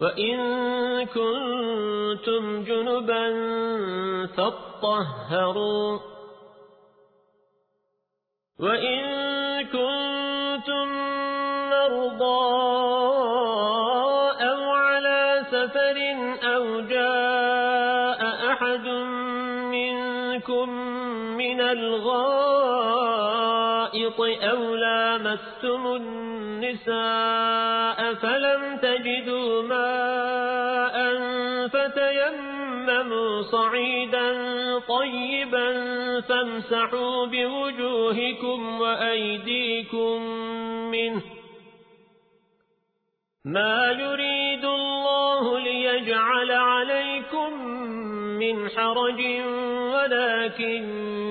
وإن كنتم جنبا فاطهروا وإن كنتم مرضى أو على سفر أو جاء أحد منكم من الغائط أو لامستم النساء فلم تجدوا ماء فتيمموا صعيدا طيبا فامسحوا بوجوهكم وأيديكم منه ما يريد الله ليجعل عليكم من حرج ولكن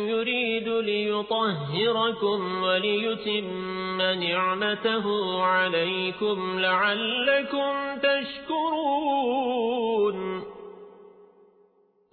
يريد ليطهركم وليتم نعمته عليكم لعلكم تشكرون.